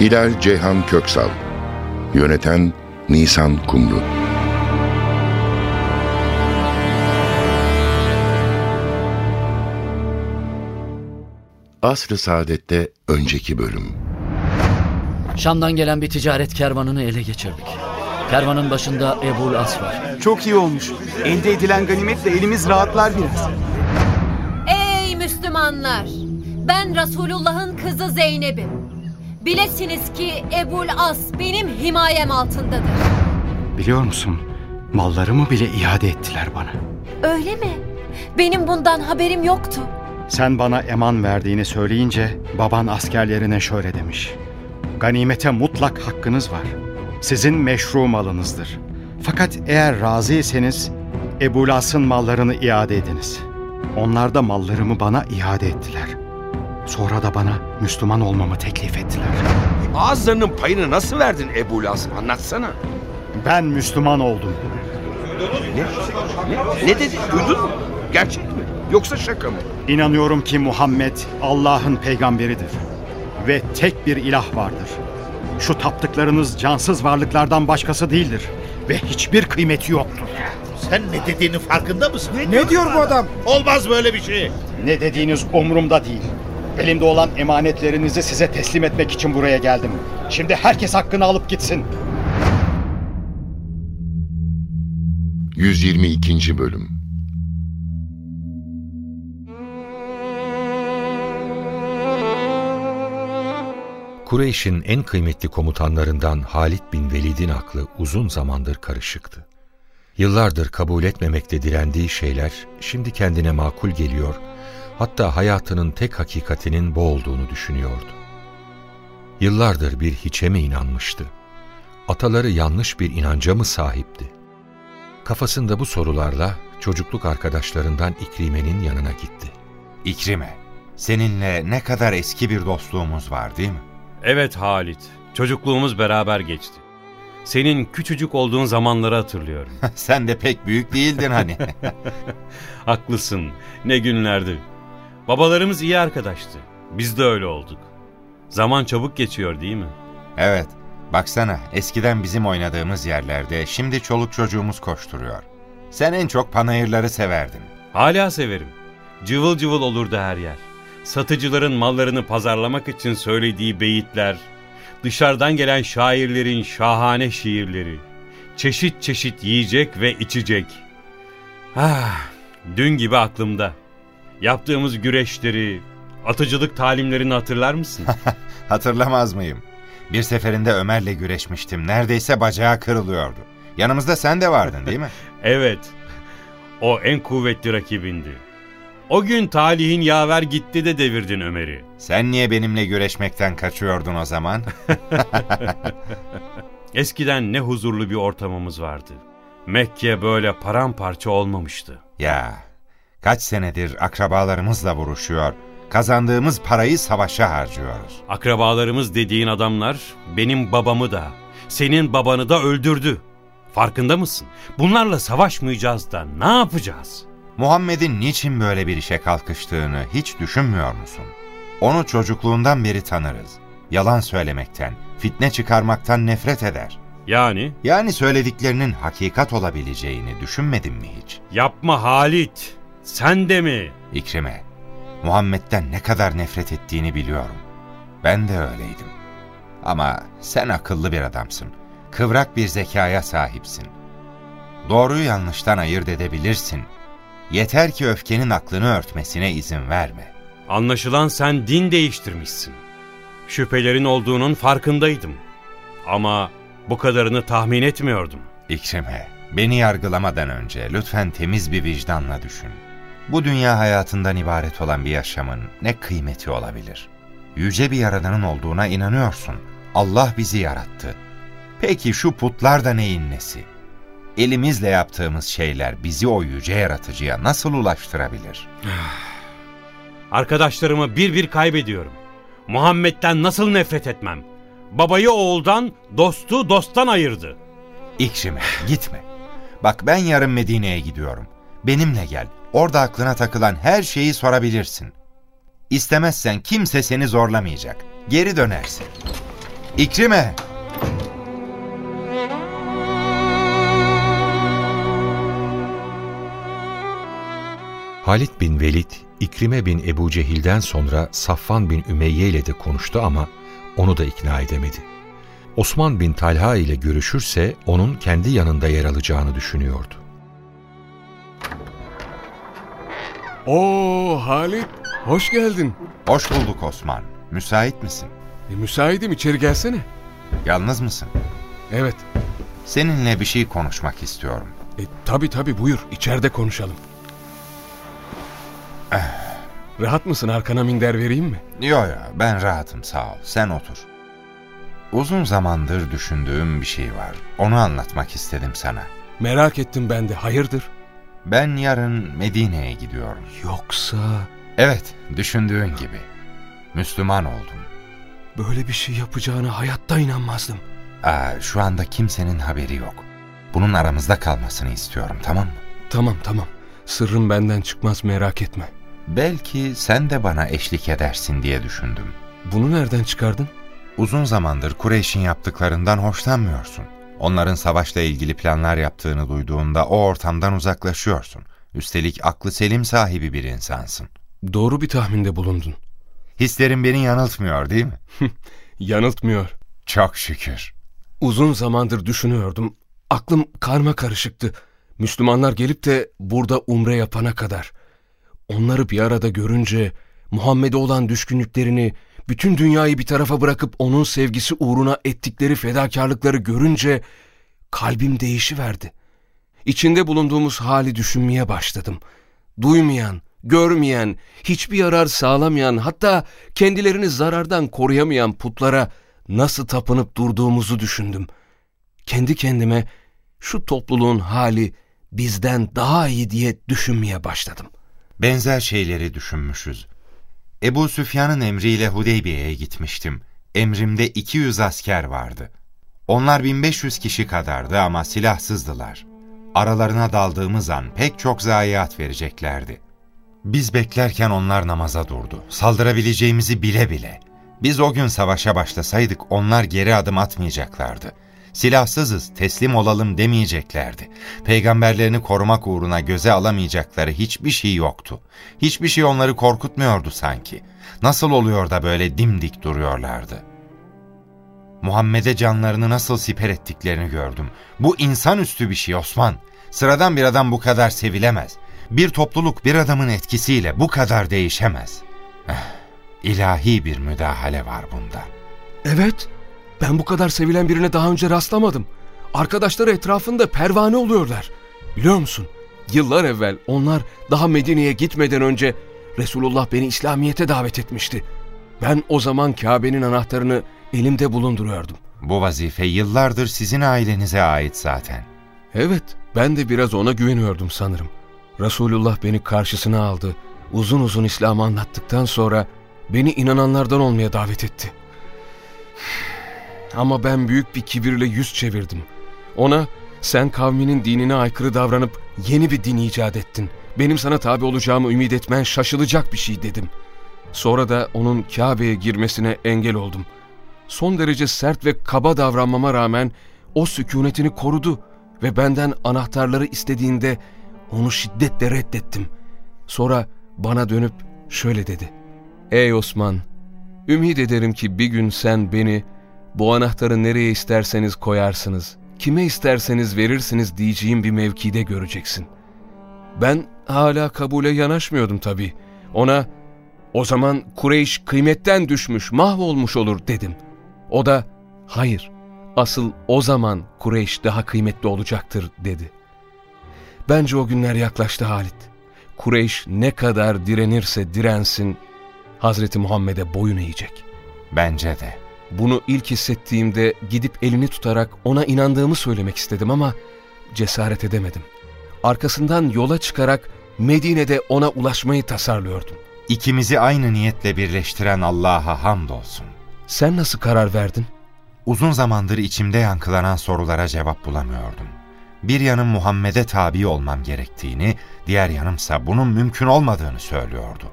Hilal Ceyhan Köksal Yöneten Nisan Kumru Asr-ı Saadet'te önceki bölüm Şam'dan gelen bir ticaret kervanını ele geçirdik. Kervanın başında Ebul As var. Çok iyi olmuş. Elde edilen ganimetle elimiz rahatlar biraz. Ey Müslümanlar! Ben Resulullah'ın kızı Zeynep'im. Bilesiniz ki Ebul As benim himayem altındadır. Biliyor musun? Mallarımı bile iade ettiler bana. Öyle mi? Benim bundan haberim yoktu. Sen bana eman verdiğini söyleyince baban askerlerine şöyle demiş. Ganimete mutlak hakkınız var. Sizin meşru malınızdır. Fakat eğer razıysanız Ebu Las'ın mallarını iade ediniz. Onlar da mallarımı bana iade ettiler. Sonra da bana Müslüman olmamı teklif ettiler. Ağızlarının payını nasıl verdin Ebu Lazım anlatsana. Ben Müslüman oldum. Ne? Ne, ne dedi duydun mu? Gerçek mi? Yoksa şaka mı? İnanıyorum ki Muhammed Allah'ın peygamberidir. Ve tek bir ilah vardır. Şu taptıklarınız cansız varlıklardan başkası değildir. Ve hiçbir kıymeti yoktur. Sen ne dediğinin farkında mısın? Ne diyor bu adam? Olmaz böyle bir şey. Ne dediğiniz umurumda değil. Elimde olan emanetlerinizi size teslim etmek için buraya geldim. Şimdi herkes hakkını alıp gitsin. 122. Bölüm Kureyş'in en kıymetli komutanlarından Halid bin Velid'in aklı uzun zamandır karışıktı. Yıllardır kabul etmemekte direndiği şeyler şimdi kendine makul geliyor, hatta hayatının tek hakikatinin bu olduğunu düşünüyordu. Yıllardır bir hiçe mi inanmıştı? Ataları yanlış bir inanca mı sahipti? Kafasında bu sorularla çocukluk arkadaşlarından İkrime'nin yanına gitti. İkrime, seninle ne kadar eski bir dostluğumuz var değil mi? Evet Halit, çocukluğumuz beraber geçti. Senin küçücük olduğun zamanları hatırlıyorum. Sen de pek büyük değildin hani. Haklısın, ne günlerdi. Babalarımız iyi arkadaştı. Biz de öyle olduk. Zaman çabuk geçiyor değil mi? evet, baksana eskiden bizim oynadığımız yerlerde şimdi çoluk çocuğumuz koşturuyor. Sen en çok panayırları severdin. Hala severim. Cıvıl cıvıl olurdu her yer. Satıcıların mallarını pazarlamak için söylediği beyitler, dışarıdan gelen şairlerin şahane şiirleri, çeşit çeşit yiyecek ve içecek. Ah, dün gibi aklımda. Yaptığımız güreşleri, atıcılık talimlerini hatırlar mısın? Hatırlamaz mıyım? Bir seferinde Ömer'le güreşmiştim. Neredeyse bacağı kırılıyordu. Yanımızda sen de vardın değil mi? evet, o en kuvvetli rakibindi. O gün talihin yaver gitti de devirdin Ömer'i. Sen niye benimle güreşmekten kaçıyordun o zaman? Eskiden ne huzurlu bir ortamımız vardı. Mekke böyle paramparça olmamıştı. ya, kaç senedir akrabalarımızla vuruşuyor, kazandığımız parayı savaşa harcıyoruz. Akrabalarımız dediğin adamlar benim babamı da, senin babanı da öldürdü. Farkında mısın? Bunlarla savaşmayacağız da ne yapacağız? Muhammed'in niçin böyle bir işe kalkıştığını hiç düşünmüyor musun? Onu çocukluğundan beri tanırız. Yalan söylemekten, fitne çıkarmaktan nefret eder. Yani Yani söylediklerinin hakikat olabileceğini düşünmedin mi hiç? yapma Halit. Sen de mi? İkrime, Muhammed'den ne kadar nefret ettiğini biliyorum. Ben de öyleydim. Ama sen akıllı bir adamsın. Kıvrak bir zekaya sahipsin. Doğruyu yanlıştan ayırt edebilirsin. Yeter ki öfkenin aklını örtmesine izin verme. Anlaşılan sen din değiştirmişsin. Şüphelerin olduğunun farkındaydım. Ama bu kadarını tahmin etmiyordum. İkrime, beni yargılamadan önce lütfen temiz bir vicdanla düşün. Bu dünya hayatından ibaret olan bir yaşamın ne kıymeti olabilir? Yüce bir yaradanın olduğuna inanıyorsun. Allah bizi yarattı. Peki şu putlar da neyin nesi? Elimizle yaptığımız şeyler bizi o yüce yaratıcıya nasıl ulaştırabilir? Arkadaşlarımı bir bir kaybediyorum. Muhammed'den nasıl nefret etmem? Babayı oğuldan, dostu dosttan ayırdı. İkrime gitme. Bak ben yarın Medine'ye gidiyorum. Benimle gel. Orada aklına takılan her şeyi sorabilirsin. İstemezsen kimse seni zorlamayacak. Geri dönersin. İkrime! Halit bin Velid, İkrime bin Ebu Cehil'den sonra Safvan bin Ümeyye ile de konuştu ama onu da ikna edemedi. Osman bin Talha ile görüşürse onun kendi yanında yer alacağını düşünüyordu. Oo Halit, hoş geldin. Hoş bulduk Osman. Müsait misin? E, müsaitim, içeri gelsene. Yalnız mısın? Evet. Seninle bir şey konuşmak istiyorum. E, tabii tabii buyur, içeride konuşalım. Rahat mısın, arkana minder vereyim mi? Yo yo, ben rahatım sağ ol. Sen otur. Uzun zamandır düşündüğüm bir şey var. Onu anlatmak istedim sana. Merak ettim ben de, hayırdır? Ben yarın Medine'ye gidiyorum. Yoksa... Evet, düşündüğün gibi. Müslüman oldum. Böyle bir şey yapacağına hayatta inanmazdım. Aa, şu anda kimsenin haberi yok. Bunun aramızda kalmasını istiyorum, tamam mı? Tamam tamam. Sırrım benden çıkmaz merak etme. Belki sen de bana eşlik edersin diye düşündüm. Bunu nereden çıkardın? Uzun zamandır Kureyş'in yaptıklarından hoşlanmıyorsun. Onların savaşla ilgili planlar yaptığını duyduğunda o ortamdan uzaklaşıyorsun. Üstelik aklı selim sahibi bir insansın. Doğru bir tahminde bulundun. Hislerin beni yanıltmıyor değil mi? Yanıltmıyor. Çok şükür. Uzun zamandır düşünüyordum. Aklım karma karışıktı. Müslümanlar gelip de burada umre yapana kadar. Onları bir arada görünce Muhammed'e olan düşkünlüklerini, bütün dünyayı bir tarafa bırakıp onun sevgisi uğruna ettikleri fedakarlıkları görünce kalbim değişiverdi. İçinde bulunduğumuz hali düşünmeye başladım. Duymayan, görmeyen, hiçbir yarar sağlamayan, hatta kendilerini zarardan koruyamayan putlara nasıl tapınıp durduğumuzu düşündüm. Kendi kendime şu topluluğun hali bizden daha iyi diye düşünmeye başladım. Benzer şeyleri düşünmüşüz. Ebu Süfyan'ın emriyle Hudeybiye'ye gitmiştim. Emrimde 200 asker vardı. Onlar 1500 kişi kadardı ama silahsızdılar. Aralarına daldığımız an pek çok zayiat vereceklerdi. Biz beklerken onlar namaza durdu. Saldırabileceğimizi bile bile. Biz o gün savaşa başlasaydık onlar geri adım atmayacaklardı. Silahsızız, teslim olalım demeyeceklerdi. Peygamberlerini korumak uğruna göze alamayacakları hiçbir şey yoktu. Hiçbir şey onları korkutmuyordu sanki. Nasıl oluyor da böyle dimdik duruyorlardı? Muhammed'e canlarını nasıl siper ettiklerini gördüm. Bu insanüstü bir şey Osman. Sıradan bir adam bu kadar sevilemez. Bir topluluk bir adamın etkisiyle bu kadar değişemez. Eh, ilahi bir müdahale var bunda. Evet, ben bu kadar sevilen birine daha önce rastlamadım. Arkadaşları etrafında pervane oluyorlar. Biliyor musun? Yıllar evvel onlar daha Medine'ye gitmeden önce Resulullah beni İslamiyet'e davet etmişti. Ben o zaman Kabe'nin anahtarını elimde bulunduruyordum. Bu vazife yıllardır sizin ailenize ait zaten. Evet, ben de biraz ona güveniyordum sanırım. Resulullah beni karşısına aldı. Uzun uzun İslam'ı anlattıktan sonra beni inananlardan olmaya davet etti. Ama ben büyük bir kibirle yüz çevirdim. Ona sen kavminin dinine aykırı davranıp yeni bir din icat ettin. Benim sana tabi olacağımı ümit etmen şaşılacak bir şey dedim. Sonra da onun Kabe'ye girmesine engel oldum. Son derece sert ve kaba davranmama rağmen o sükunetini korudu ve benden anahtarları istediğinde onu şiddetle reddettim. Sonra bana dönüp şöyle dedi. Ey Osman, ümit ederim ki bir gün sen beni bu anahtarı nereye isterseniz koyarsınız, kime isterseniz verirsiniz diyeceğim bir mevkide göreceksin. Ben hala kabule yanaşmıyordum tabii. Ona o zaman Kureyş kıymetten düşmüş, mahvolmuş olur dedim. O da hayır, asıl o zaman Kureyş daha kıymetli olacaktır dedi. Bence o günler yaklaştı Halit. Kureyş ne kadar direnirse dirensin, Hazreti Muhammed'e boyun eğecek. Bence de. Bunu ilk hissettiğimde gidip elini tutarak ona inandığımı söylemek istedim ama cesaret edemedim. Arkasından yola çıkarak Medine'de ona ulaşmayı tasarlıyordum. İkimizi aynı niyetle birleştiren Allah'a hamdolsun. Sen nasıl karar verdin? Uzun zamandır içimde yankılanan sorulara cevap bulamıyordum. Bir yanım Muhammed'e tabi olmam gerektiğini, diğer yanımsa bunun mümkün olmadığını söylüyordu.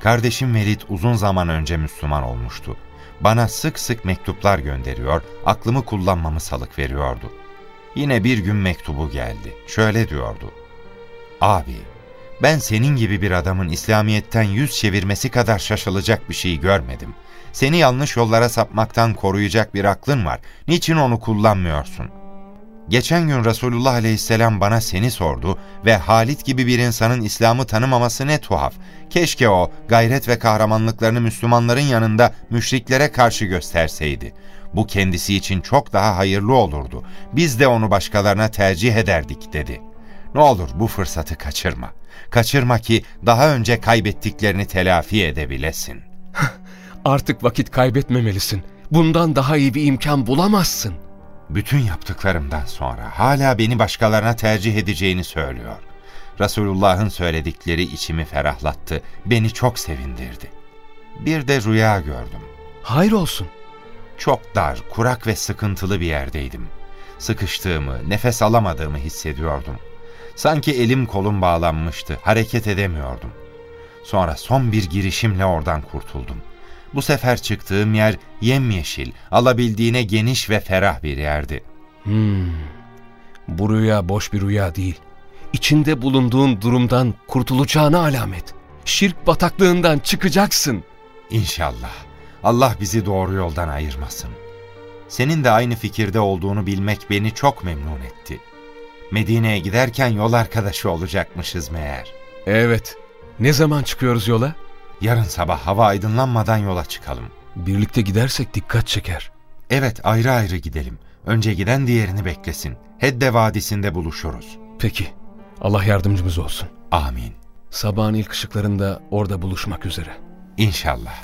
Kardeşim Velid uzun zaman önce Müslüman olmuştu. Bana sık sık mektuplar gönderiyor, aklımı kullanmamı salık veriyordu. Yine bir gün mektubu geldi. Şöyle diyordu. Abi, ben senin gibi bir adamın İslamiyet'ten yüz çevirmesi kadar şaşılacak bir şey görmedim. Seni yanlış yollara sapmaktan koruyacak bir aklın var. Niçin onu kullanmıyorsun? Geçen gün Resulullah Aleyhisselam bana seni sordu ve Halit gibi bir insanın İslam'ı tanımaması ne tuhaf. Keşke o gayret ve kahramanlıklarını Müslümanların yanında müşriklere karşı gösterseydi. Bu kendisi için çok daha hayırlı olurdu. Biz de onu başkalarına tercih ederdik dedi. Ne olur bu fırsatı kaçırma. Kaçırma ki daha önce kaybettiklerini telafi edebilesin. Artık vakit kaybetmemelisin. Bundan daha iyi bir imkan bulamazsın. Bütün yaptıklarımdan sonra hala beni başkalarına tercih edeceğini söylüyor. Resulullah'ın söyledikleri içimi ferahlattı, beni çok sevindirdi. Bir de rüya gördüm. Hayır olsun. Çok dar, kurak ve sıkıntılı bir yerdeydim. Sıkıştığımı, nefes alamadığımı hissediyordum. Sanki elim kolum bağlanmıştı, hareket edemiyordum. Sonra son bir girişimle oradan kurtuldum. Bu sefer çıktığım yer yemyeşil, alabildiğine geniş ve ferah bir yerdi. Hmm. Bu rüya boş bir rüya değil. İçinde bulunduğun durumdan kurtulacağına alamet. Şirk bataklığından çıkacaksın. İnşallah. Allah bizi doğru yoldan ayırmasın. Senin de aynı fikirde olduğunu bilmek beni çok memnun etti. Medine'ye giderken yol arkadaşı olacakmışız meğer. Evet. Ne zaman çıkıyoruz yola? Yarın sabah hava aydınlanmadan yola çıkalım. Birlikte gidersek dikkat çeker. Evet ayrı ayrı gidelim. Önce giden diğerini beklesin. Hedde Vadisi'nde buluşuruz. Peki. Allah yardımcımız olsun. Amin. Sabahın ilk ışıklarında orada buluşmak üzere. İnşallah.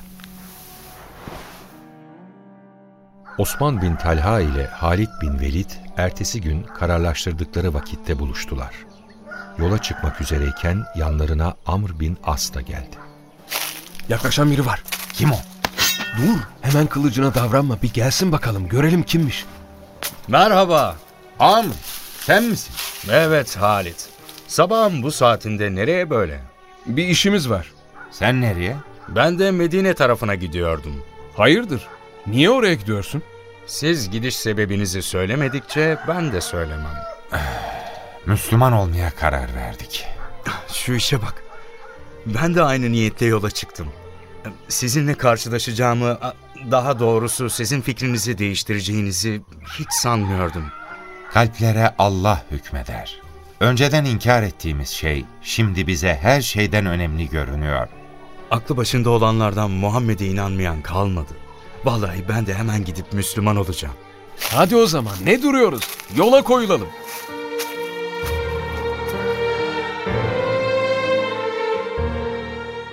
Osman bin Talha ile Halid bin Velid ertesi gün kararlaştırdıkları vakitte buluştular. Yola çıkmak üzereyken yanlarına Amr bin As da geldi. Yaklaşan biri var. Kim o? Dur, hemen kılıcına davranma. Bir gelsin bakalım, görelim kimmiş. Merhaba. Amr, sen misin? Evet Halit. Sabahın bu saatinde nereye böyle? Bir işimiz var. Sen nereye? Ben de Medine tarafına gidiyordum. Hayırdır? Niye oraya gidiyorsun? Siz gidiş sebebinizi söylemedikçe ben de söylemem. Müslüman olmaya karar verdik. Şu işe bak. Ben de aynı niyetle yola çıktım. Sizinle karşılaşacağımı, daha doğrusu sizin fikrinizi değiştireceğinizi hiç sanmıyordum. Kalplere Allah hükmeder. Önceden inkar ettiğimiz şey şimdi bize her şeyden önemli görünüyor. Aklı başında olanlardan Muhammed'e inanmayan kalmadı. Vallahi ben de hemen gidip Müslüman olacağım. Hadi o zaman ne duruyoruz? Yola koyulalım.